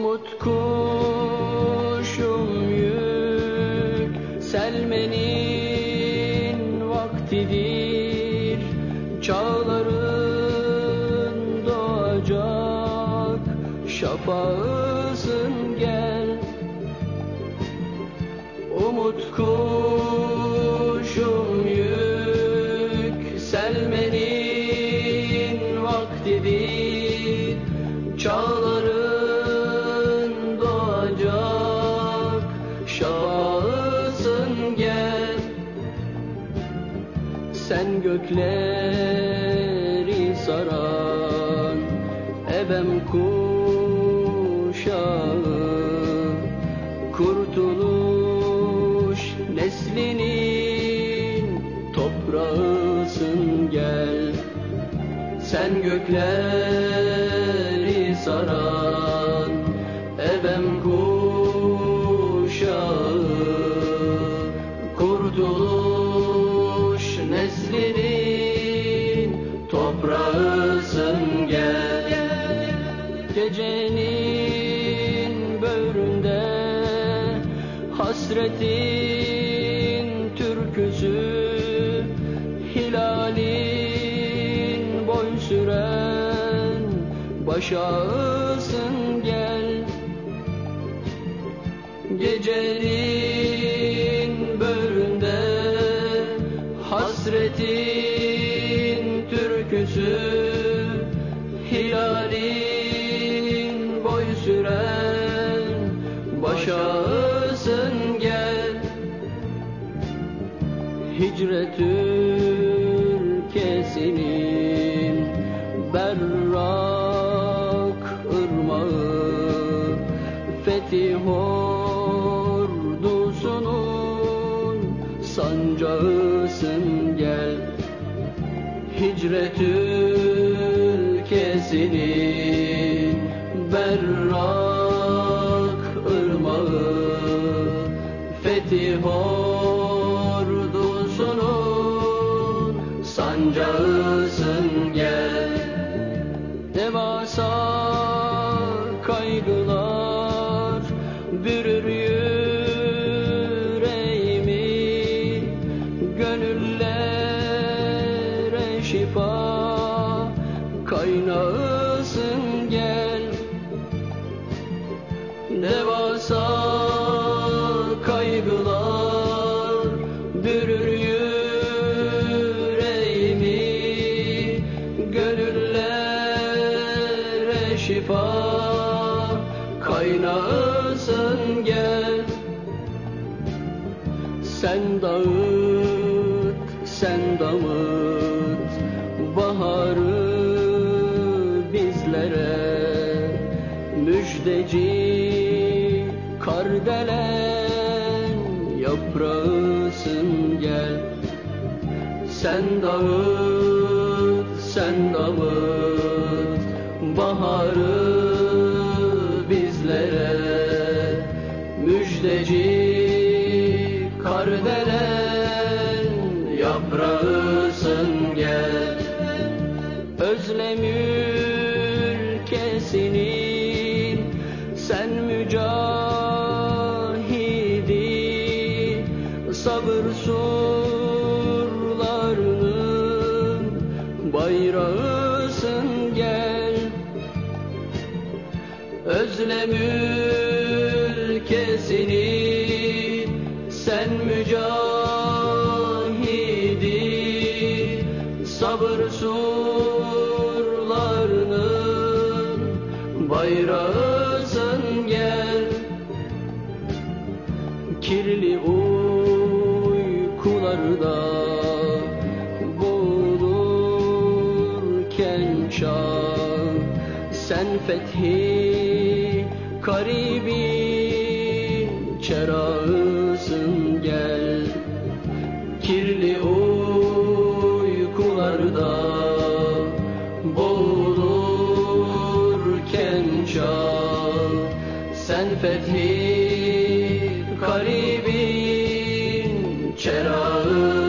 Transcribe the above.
Umut kuşum yükselmenin vaktidir Çağların doğacak şafağısın gel. Umut kuşum gökleri saran ebem kuşağı. Kurtuluş neslinin toprağısın gel. Sen gökleri saran toprağısın gel Gecenin böğründe hasretin türküsü Hilalin boy süren başağısın gel. Gecenin böğründe hasretin Hilalin boy süren başağısın gel. Hicret ülkesinin berrak ırmağı Fetih ordusunun sancağısın gel Hicret ülkesinin berrak ırmağı Fetih ordusunun sancağısın gel. Devasa kaygılar bürür kaynağısın gel. Devasa kaygılar bürür yüreğimi. Gönüllere şifa kaynağısın gel. Sen dağıt, sen damıt Müjdeci kardelen yaprağısın gel. Sen dağıt, sen damıt baharı bizlere. Müjdeci kardelen yaprağısın gel. Özlem sen mücahidi Sabır surlarının bayrağısın gel. Özlem ülkesinin sen mücahidi Sabır surlarının bayrağısın gel Kirli uykularda boğulurken şah Sen fethi karibin çerağısın Sen fethi garibin çerağın